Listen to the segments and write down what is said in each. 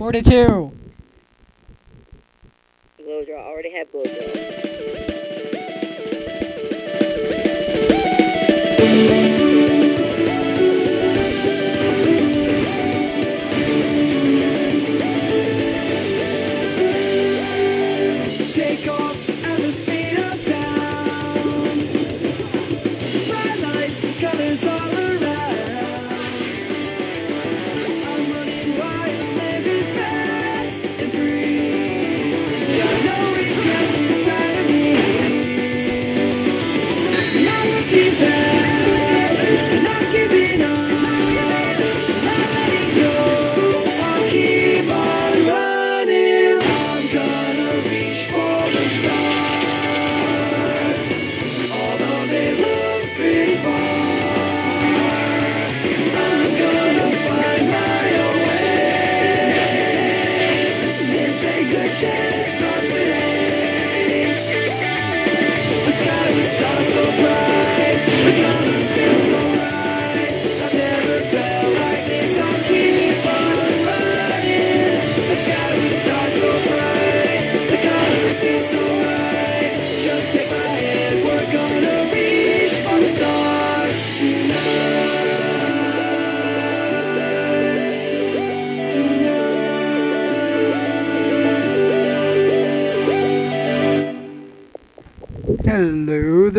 Forty-two. Blow draw. Already have blow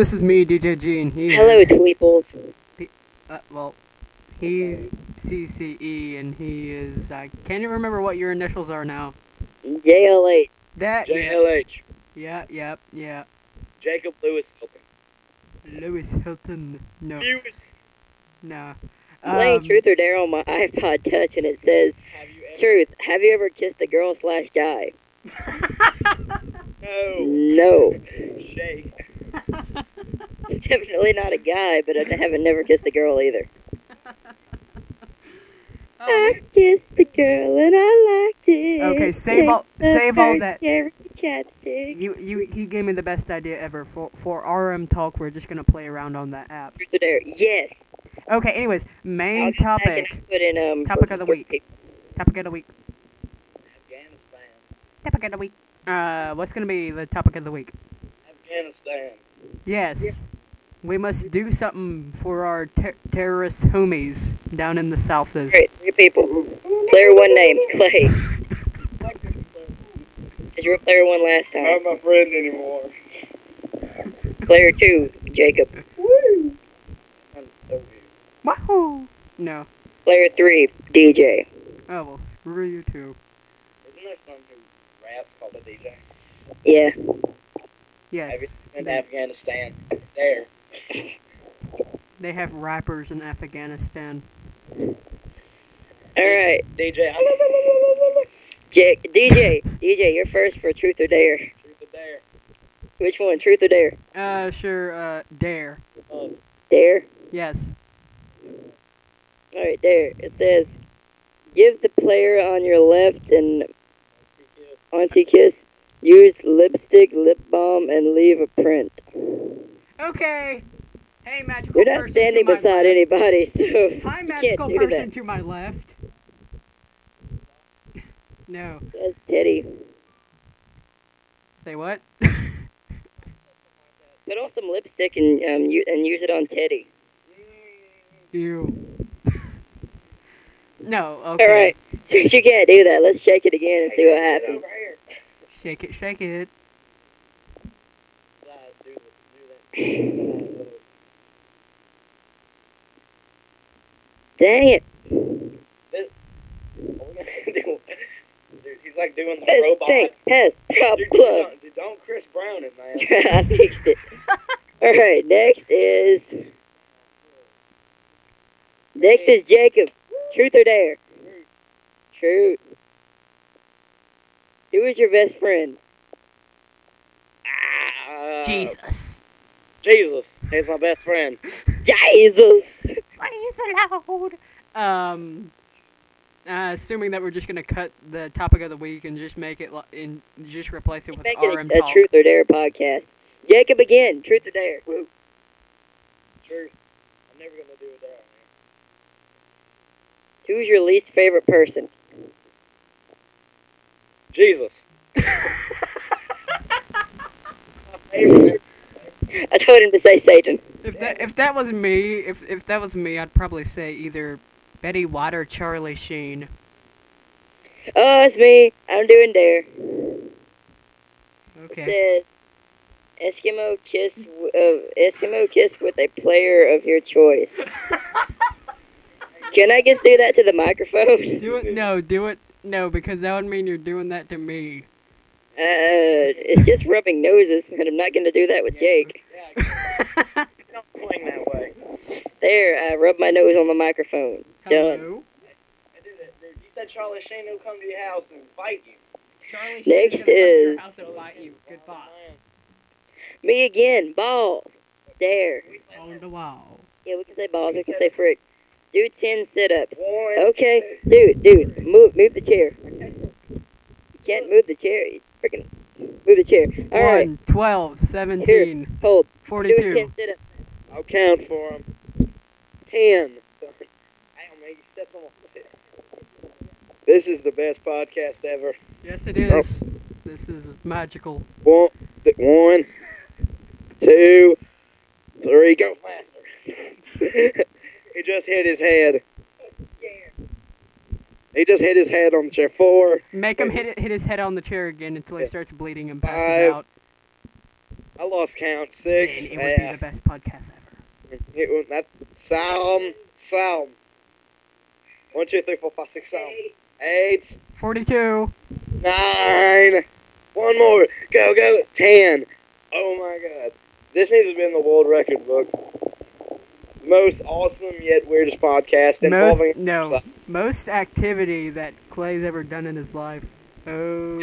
this is me, DJ G, and he Hello, is, Tweeples. uh, well, he's CCE, and he is, I can't even remember what your initials are now. JLH. That, JLH. yeah, yeah, yeah. Jacob Lewis Hilton. Lewis Hilton, no, Lewis. no. Playing Um, Truth or Dare on my iPod Touch, and it says, Have you ever? Truth, have you ever kissed a girl slash guy? No. No. Shake. Definitely not a guy, but I haven't never kissed a girl either. Oh, I kissed a girl and I liked it. Okay, save all- save all that. Cherry chapstick. You you you gave me the best idea ever for for RM talk. We're just gonna play around on that app. Truth or Dare? Yes. Okay. Anyways, I'll main go topic. Put in um. Topic of the week. Topic of the week. Afghanistan. Topic of the week. Uh, what's gonna be the topic of the week? Afghanistan. Yes. We must do something for our ter- terrorist homies down in the south. Is Great, three people. Player one name Clay. Cause you were player one last time. Not my friend anymore. Player two Jacob. Sounds so weird. Wahoo! No. Player three DJ. Oh well, screw you too. Isn't there someone who raps called a DJ? Yeah. Have Yes. been to They, Afghanistan? There. they have rappers in Afghanistan. All right. DJ. J- DJ. DJ. You're first for Truth or Dare. Truth or dare. Which one? Truth or Dare? Uh, sure. Uh, dare. Oh, Dare. Yes. All right, Dare. It says, give the player on your left and TQ. auntie kiss. Use lipstick, lip balm, and leave a print. Okay. Hey, magical You're not standing beside left. anybody, so Hi, you can't magical person that. to my left. No. That's Teddy. Say what? Put on some lipstick and um u- and use it on Teddy. Ew. no. Okay. All right. Since you can't do that, let's shake it again and see what happens. Over here. Shake it, shake it. Side, do the- do that. Dang it! What we gonna do? Dude, he's like doing the This robot. thing has Dude, problems. don't, dude, don't Chris Brown it, man. I fixed it. All right. Next is next is Jacob. Truth or dare? Truth. Who is your best friend? Ah, Jesus. Jesus, he's my best friend. Jesus. Please loud. Um. Uh, assuming that we're just gonna cut the topic of the week and just make it li- and just replace it with Make it RM a, a talk. truth or dare podcast. Jacob again. Truth or dare? Woo. Truth. I'm never gonna do it there. Who's your least favorite person? Jesus. I told him to say Satan. If that if that was me, if if that was me, I'd probably say either Betty White or Charlie Sheen. Oh, it's me. I'm doing dare. Okay. It says Eskimo kiss uh, Eskimo kiss with a player of your choice. Can I just do that to the microphone? Do it. No, do it. No, because that would mean you're doing that to me. Uh, it's just rubbing noses, and I'm not going to do that with Jake. Yeah, don't swing that way. There, I rub my nose on the microphone. Done. Hello. I did it, dude. You said Charlie Sheen will come to your house and fight you. Charlie Next Sheen's gonna come to your is- house and fight you. Goodbye. Me again. Balls. Dare. We said On the wall. Yeah, we can say balls. We can say frick. Do ten sit-ups. Okay, dude, dude, move, move the chair. You can't move the chair. You Freaking move the chair. All right, 1, 12, 17, hold. Do ten sit-ups. I'll count for him. Ten. Ow, man, you stepped on. This is the best podcast ever. Yes, it is. Oh. This is magical. One, th- one, two, three. Go faster. he just hit his head. He just hit his head on the chair. Four. Make him hit hit his head on the chair again until he starts bleeding and passes Five. out. I lost count. Six. And it would be the best podcast ever. It was that Psalm. Psalm. One, two, three, four, five, six, Psalm. Eight. 42. Nine. One more. Go, go. Ten. Oh my god. This needs to be in the world record book. Most awesome yet weirdest podcast Most, involving. no, most activity that Clay's ever done in his life. Oh.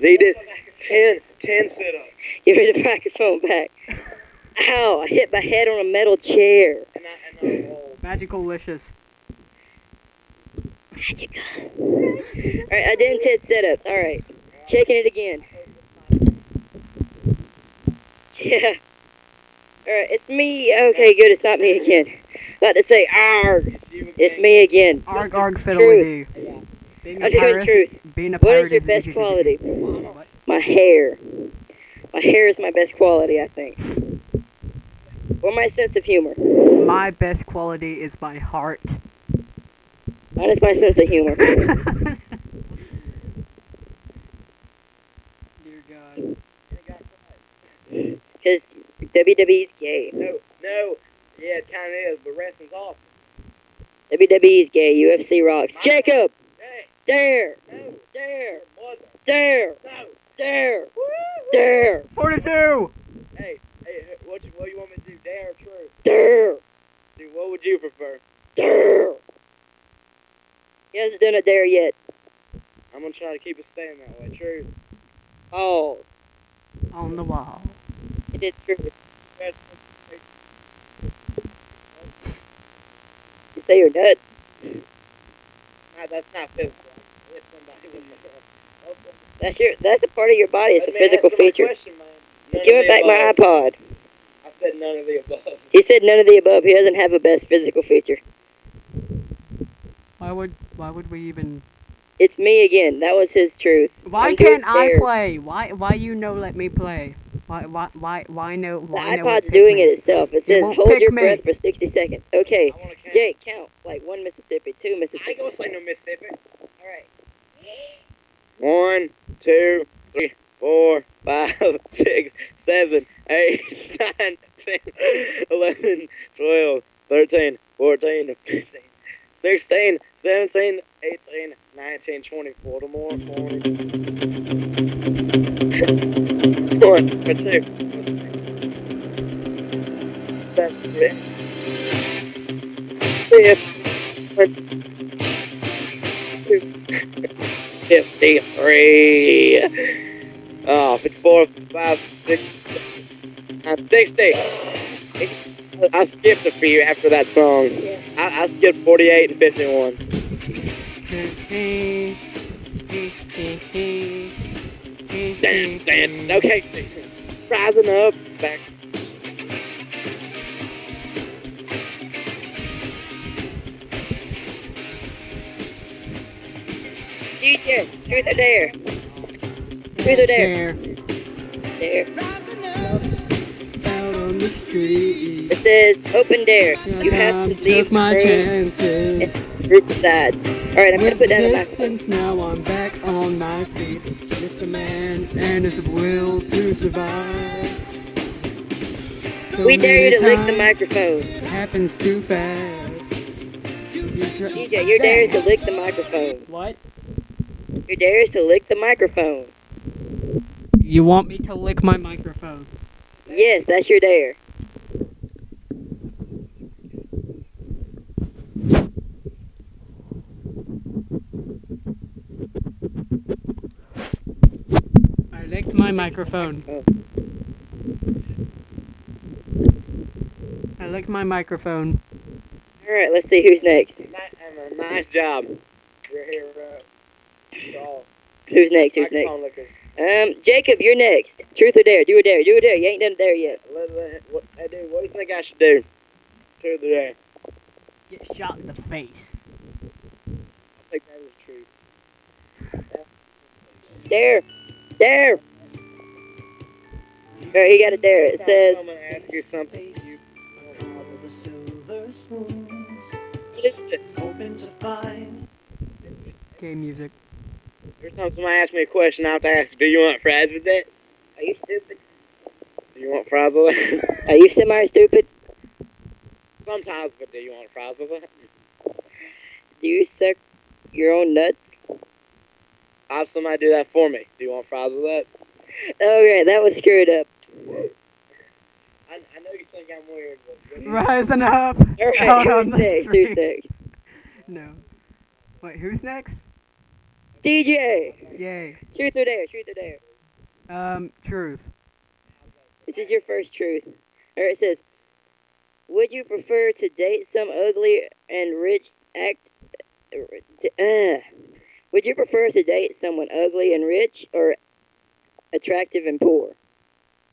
They did 10, 10 sit ups. Give me the microphone back. Ow! I hit my head on a metal chair. And I, and I. Magical licious. Magic. All right, I did ten sit-ups. All right, shaking it again. Yeah. All right, it's me. Okay, good. It's not me again. About to say, arg. It's me again. Arg, arg, fiddly dee. Being a I'm doing truth. being a What is your best quality? What? My hair. My hair is my best quality, I think. Or my sense of humor. My best quality is my heart. That is my sense of humor. Dear God. Because WWE's gay. No, no. Yeah, it kind of is, but wrestling's awesome. WWE's gay. UFC rocks. Jacob! Hey, Dare! no, Dare! mother, Dare! no. Dare! Dare! 42! Hey, hey, what you, what you want me to do? Dare or truth? Dare! Dude, what would you prefer? Dare! He hasn't done a dare yet. I'm gonna try to keep it staying that way. Truth. Balls. On the wall. He did true. You say you're dead? Nah, that's not physical. It's somebody with my That's your. That's a part of your body. It's a Let me physical answer my feature. question, man. None Give of him the back my above. iPod. I said none of the above. He said none of the above. He doesn't have a best physical feature. Why would why would we even It's me again. That was his truth. Why I'm doing can't I dare. play? Why why you no let me play? Why why why why no The why no iPod's pick doing it itself. It says won't hold your me. breath for 60 seconds. Okay, count. Jake, count like one Mississippi, two Mississippi. I ain't Mississippi. gonna say no Mississippi. All right. One, two, three, four, five, six, seven, eight, nine, ten, eleven, twelve, thirteen, fourteen, fifteen, sixteen, seventeen, eighteen, nineteen, twenty. Four more. One, or two. Seven, Fifty-three. Oh, fifty-four, five, six, seven, sixty. I skipped a few after that song. I, I skipped forty-eight and fifty-one. Dun, dun. Okay, rising up. Back. DJ, truth or dare? Truth or dare? Dare. Dare. Out on the street. It says open dare. You have to leave my room chances. group aside. Alright, I'm gonna put the down the microphone. distance, now I'm back on my feet. Just a man and his will to survive. So We dare you to lick the microphone. It happens too fast. You try- DJ, your dare is to lick the microphone. What? Your dare is to lick the microphone. You want me to lick my microphone? Yes, that's your dare. I licked my microphone. I like my microphone. Alright, let's see who's next. Ni- Nice job. You're here, uh, Who's next? Who's next? Um, Jacob, you're next. Truth or dare? Do a dare. Do a dare. You ain't done a dare yet. Let- let- What, hey, dude, what do you think I should do? Truth or dare? Get shot in the face. I'll take that as truth. Dare. Dare. Alright, he got a dare. It says, I'm gonna ask you something. You, the silver spoons, what is this? hoping to find Game music. Every time somebody asks me a question, I have to ask, do you want fries with that? Are you stupid? Do you want fries with that? Are you semi stupid? Sometimes, but do you want fries with that? Do you suck your own nuts? I have somebody do that for me. Do you want fries with that? Okay, that was screwed up. I, I know you think I'm weird, but Rising up. Alright, Out who's on the next? Who's street. next? No. Wait, who's next? DJ. Yay. Truth or dare? Truth or dare? Um, truth. This is your first truth. Or it says, Would you prefer to date some ugly and rich act? Uh, would you prefer to date someone ugly and rich or attractive and poor?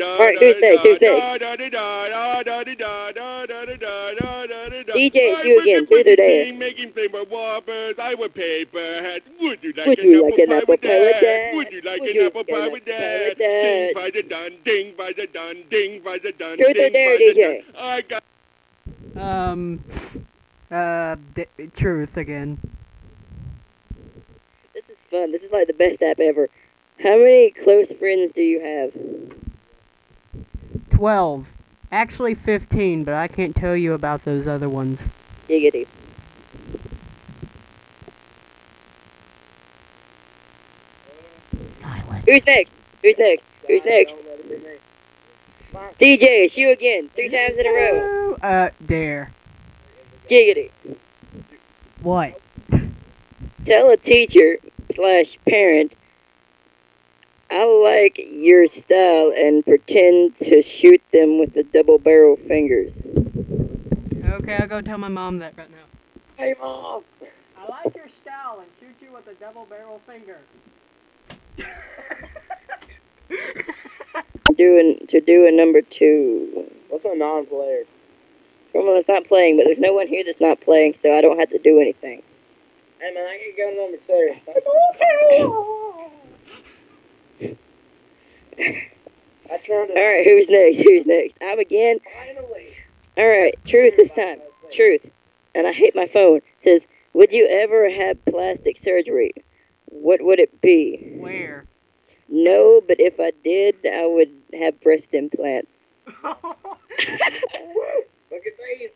Alright, who's next? Who's next? DJ, it's you again. Do the dare. Making paper whoppers. I would pay for hat. Would you like, would you an, like apple pie with that? Would you like would an apple pie with that? Ding by the dun, ding by the dun, ding by the dun. Truth or dare, DJ? Um. Uh, truth again. This is fun. This is like the best app ever. How many close friends do you have? 12. Actually 15, but I can't tell you about those other ones. Giggity. Silence. Who's next? Who's next? Who's next? Don't let it be me. DJ, it's you again. Three times in a row. Uh, dare. Giggity. What? Tell a teacher slash parent, I like your style and pretend to shoot them with the double barrel fingers. Okay, I'll go tell my mom that right now. Hey, mom. I like your style and shoot you with a double barrel finger. Doing to do a number two. What's a non-player? Well, it's not playing, but there's no one here that's not playing, so I don't have to do anything. Hey, man, I can go number two. That sounded. All right, who's next? Who's next? I'm again. Finally. All right, truth this time. Truth. And I hate my phone. It says, would you ever have plastic surgery? What would it be? Where? No, but if I did, I would have breast implants. Look at these.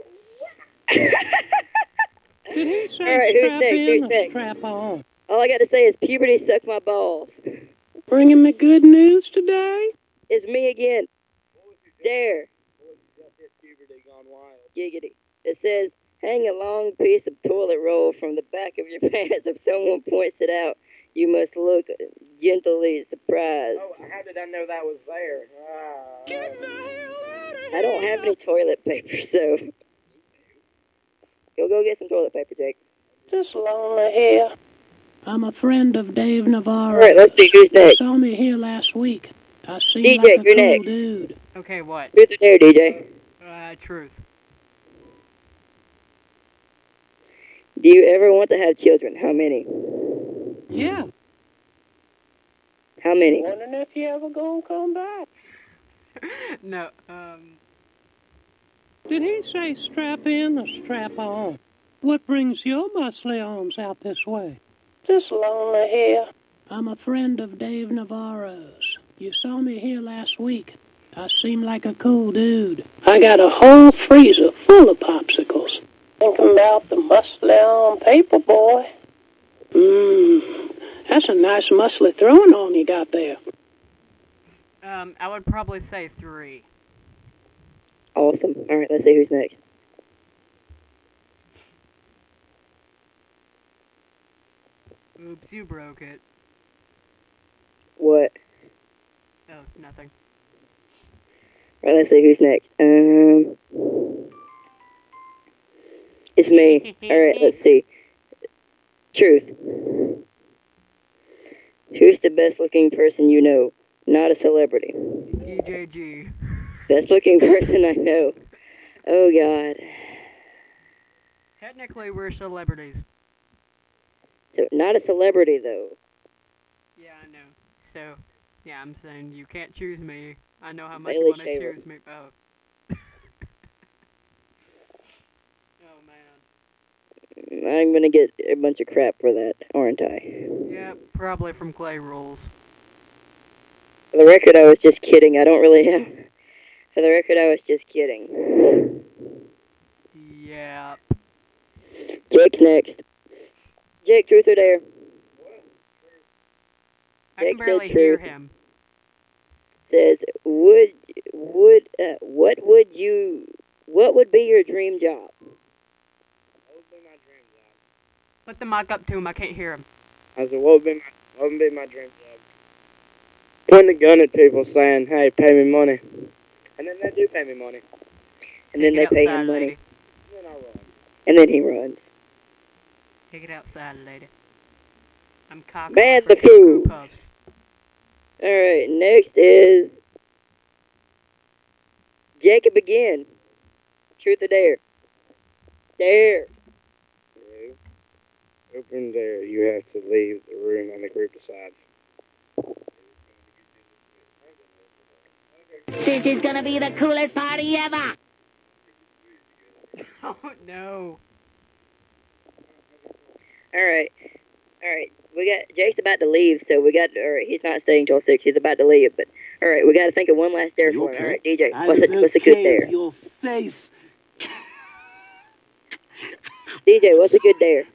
All right, who's next? Who's next? All I got to say is puberty suck my balls. Bringing me good news today? It's me again. Dare. Just hit puberty gone wild. Giggity. It says, hang a long piece of toilet roll from the back of your pants. If someone points it out, you must look gently surprised. Oh, how did I know that was there? Ah. I don't have any toilet paper, so. Go go get some toilet paper, Jake. Just lonely here. I'm a friend of Dave Navarro. All right, let's see who's You next. saw me here last week. I see DJ, like a you're cool next. dude. Okay, what? Truth or dare, DJ? Uh, truth. Do you ever want to have children? How many? Yeah. How many? Wondering if you ever gonna come back. no, um, Did he say strap in or strap on? What brings your muscly arms out this way? Just lonely here. I'm a friend of Dave Navarro's. You saw me here last week. I seem like a cool dude. I got a whole freezer full of popsicles. Thinking about the muscly on paper boy. Mmm, that's a nice muscly throwing arm you got there. um, I would probably say three. Awesome. All right, let's see who's next. Oops, you broke it. What? Oh, nothing. Right, let's see who's next. Um, it's me. All right, let's see. Truth. Who's the best looking person you know? Not a celebrity. DJG. Best looking person I know. Oh God. Technically, we're celebrities. So not a celebrity though. Yeah, I know. So, yeah, I'm saying you can't choose me. I know how much Bailey you want to choose me. Oh. oh man. I'm gonna get a bunch of crap for that, aren't I? Yeah, probably from Clay Rules. For the record, I was just kidding. I don't really have. For the record, I was just kidding. Yeah. Jake's next. Jake, truth or dare? I can Jake said barely hear truth. him. Says, would would uh, what would you what would be your dream job? What would be my dream job? Put the mic up to him. I can't hear him. I said, what would be my, what would be my dream job? Pointing a gun at people saying, hey, pay me money. And then they do pay me money. And then they pay him money, lady. And then I run. and then he runs. Take it outside, lady. I'm cock Man, off the food. Puffs. All right, next is Jacob again. Truth or dare? Dare. No. Open dare. you have to leave the room and the group decides. This is gonna be the coolest party ever. Oh no. All right, all right. We got Jake's about to leave, so we got. All right, he's not staying till six. He's about to leave, but all right, we got to think of one last dare You for him. All right, DJ, what's a what's a good dare? Your face. DJ, what's a good dare?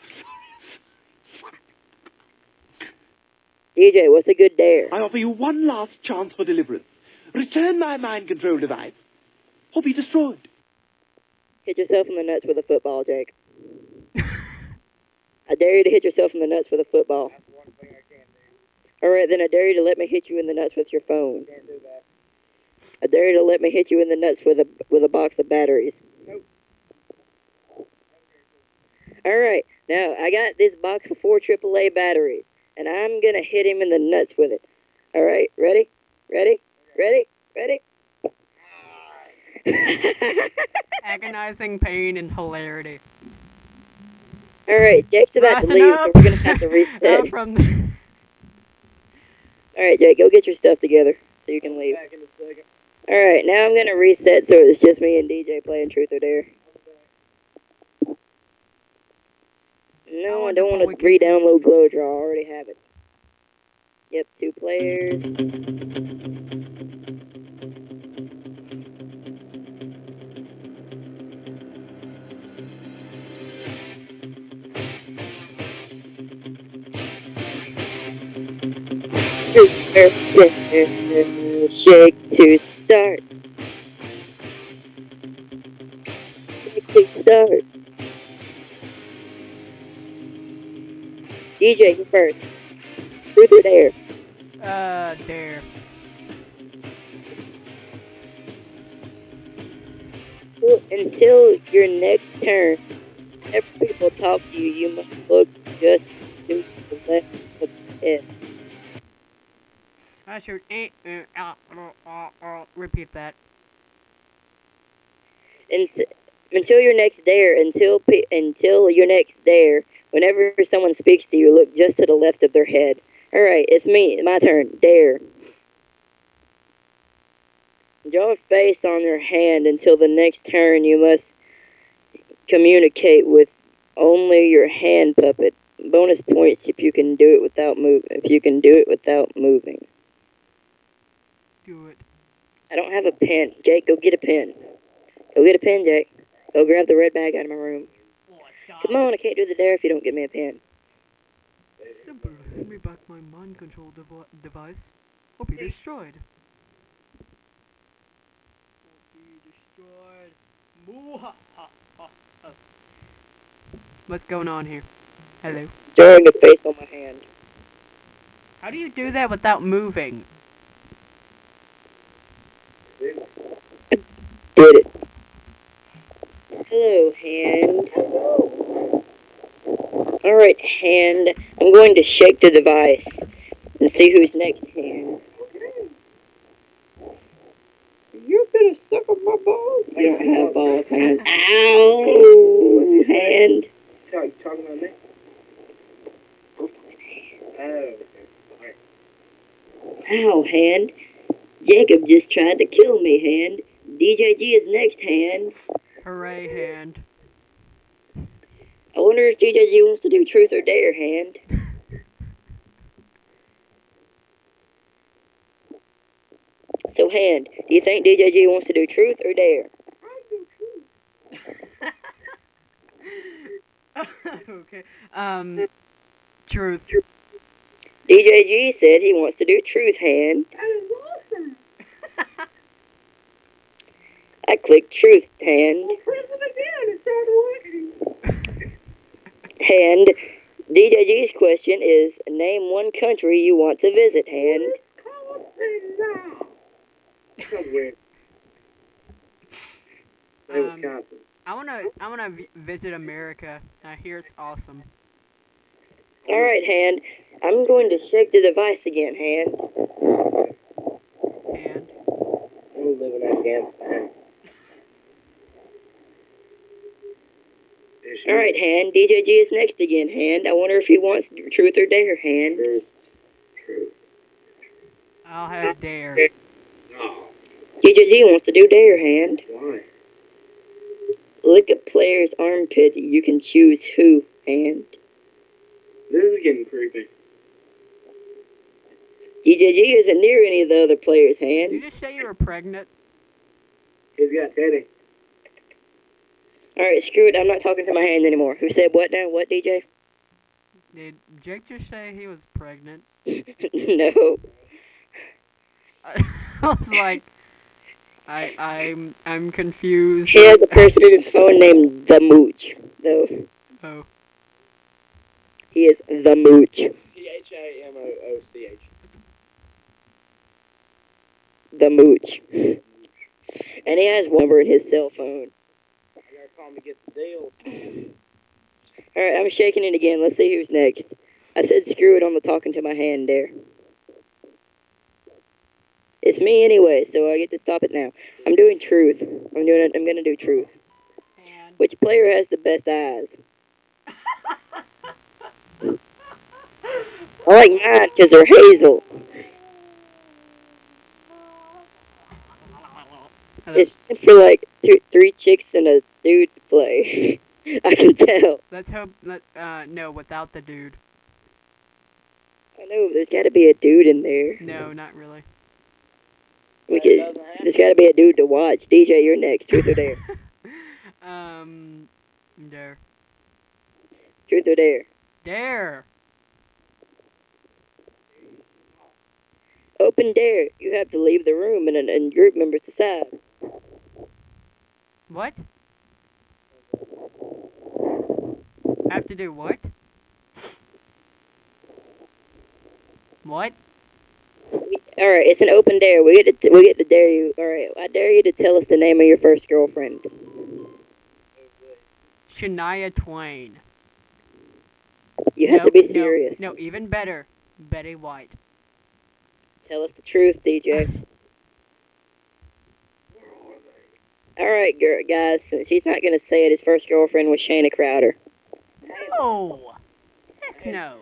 DJ, what's a good dare? I offer you one last chance for deliverance. Return my mind control device, or be destroyed. Hit yourself in the nuts with a football, Jake. I dare you to hit yourself in the nuts with a football. That's one thing I can't do. All right, then I dare you to let me hit you in the nuts with your phone. Can't do that. I dare you to let me hit you in the nuts with a with a box of batteries. Nope. All right, now I got this box of four AAA batteries, and I'm gonna hit him in the nuts with it. All right, ready, ready, ready, ready. Agonizing pain and hilarity. All right, Jake's about to Rising leave, so we're gonna have to reset. Uh, from the All right, Jake, go get your stuff together so you can leave. Back in a second. All right, now I'm gonna reset so it's just me and DJ playing Truth or Dare. No, I don't want we to can- re-download GlowDraw. I already have it. Yep, two players. Shake to start. Shake to start. DJ, you first. Truth or dare? uh dare. Until- Until your next turn, Whenever people talk to you, you must look just to the left of the head. I should ah, ah, ah. repeat that. And until your next dare, until until your next dare, whenever someone speaks to you, look just to the left of their head. All right, it's me. My turn. Dare. Draw a face on your hand until the next turn. You must communicate with only your hand puppet. Bonus points if you can do it without move. If you can do it without moving. Do it. I don't have a pen. Jake, go get a pen. Go get a pen, Jake. Go grab the red bag out of my room. Come on, I can't do the dare if you don't get me a pen. Simple. Hand me back my mind control devi- device. Or be destroyed. Or be destroyed. What's going on here? Hello. Drawing a face on my hand. How do you do that without moving? Did it. Hello, hand. Hello. Alright, hand. I'm going to shake the device and see who's next, hand. You're gonna suck on my balls? I don't have balls, hand. Ow! Hand. Talk, talking about me? I was talking to Oh. hand. Ow, hand. Jacob just tried to kill me, hand. DJG is next, hand. Hooray, hand. I wonder if DJG wants to do truth or dare, hand. So, hand, do you think DJG wants to do truth or dare? okay. Um. Truth. DJG said he wants to do truth, hand. I clicked truth, hand. Hand. DJG's question is name one country you want to visit, hand. Sounds weird. Say Um, Wisconsin. I wanna. I wanna v- visit America. I hear it's awesome. All right, hand. I'm going to shake the device again, hand. And I'm living in Afghanistan. All right, hand. DJG is next again, hand. I wonder if he wants truth or dare, hand. True. True. I'll have dare. No. DJG wants to do dare, hand. Why? Lick a player's armpit. You can choose who, hand. This is getting creepy. DJG isn't near any of the other players' Did you just say you were pregnant? He's got Teddy. All right, screw it. I'm not talking to my hand anymore. Who said what now? What, DJ? Did Jake just say he was pregnant? no. I was like, I I'm I'm confused. He has a person in his phone named The Mooch, though. Oh, He is The Mooch. P H A M O O C H. The Mooch. And he has one number in his cell phone. I gotta call him to get the deals. All right, I'm shaking it again. Let's see who's next. I said screw it on the talking to my hand there. It's me anyway, so I get to stop it now. I'm doing truth. I'm doing it. I'm gonna do truth. and Which player has the best eyes? I like mine because they're hazel. It's meant for like th- three chicks and a dude to play. I can tell. let's hope that uh no without the dude. I know there's got to be a dude in there. No, not really. We could. There's got to be a dude to watch. DJ, you're next. Truth or dare? um, dare, Truth or dare? dare. Open dare. You have to leave the room and, and group members decide. What? Have to do what? What? All right, it's an open dare. We get to we get to dare you. All right, I dare you to tell us the name of your first girlfriend. Shania Twain. You have No, to be no, serious. No, even better, Betty White. Tell us the truth, DJ. All right, guys. Since she's not gonna say it, his first girlfriend was Shayna Crowder. No. Heck no.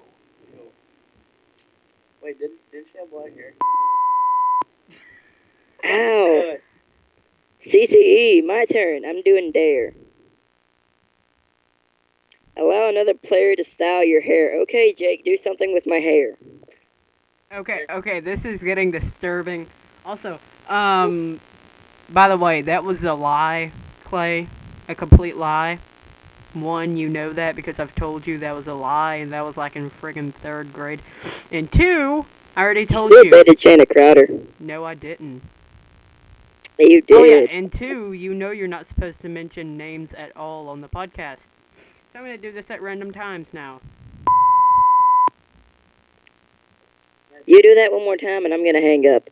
Wait, didn't, didn't she have black hair? Ow. CCE, my turn. I'm doing dare. Allow another player to style your hair. Okay, Jake, do something with my hair. Okay, okay, this is getting disturbing. Also, um, by the way, that was a lie, Clay. A complete lie. One, you know that because I've told you that was a lie, and that was like in friggin' third grade. And two, I already told You still you. dated Shayna Crowder. No, I didn't. You did. Oh yeah, and two, you know you're not supposed to mention names at all on the podcast. So I'm gonna do this at random times now. You do that one more time, and I'm gonna hang up.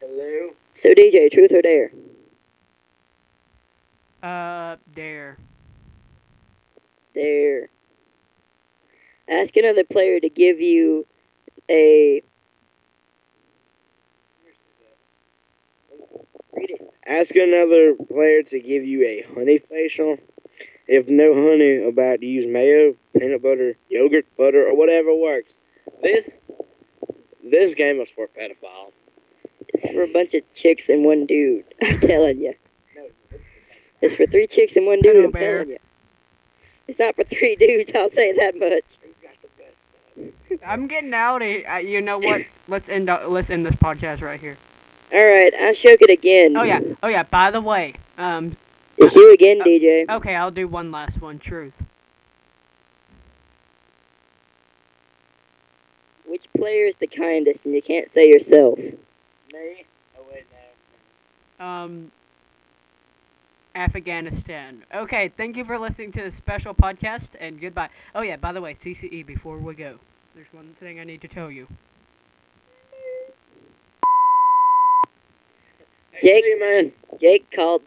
Hello? So, DJ, truth or dare? Uh, dare. Dare. Ask another player to give you a. Read it. Ask another player to give you a honey facial. If no honey, about to use mayo, peanut butter, yogurt, butter, or whatever works. This this game is for pedophile. It's for a bunch of chicks and one dude. I'm telling you. It's for three chicks and one dude. I'm Bear. telling you. It's not for three dudes. I'll say that much. I'm getting out of here. Uh, you know what? Let's end. uh, Let's end this podcast right here. All right, I'll shook it again. Oh yeah. Oh yeah. By the way, um, It's you again, Uh, DJ. okay, I'll do one last one. Truth. Which player is the kindest, and you can't say yourself? Um, Afghanistan. Okay, thank you for listening to this special podcast, and goodbye. Oh yeah, by the way, CCE. Before we go, there's one thing I need to tell you. Jake-. Jake called